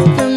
Come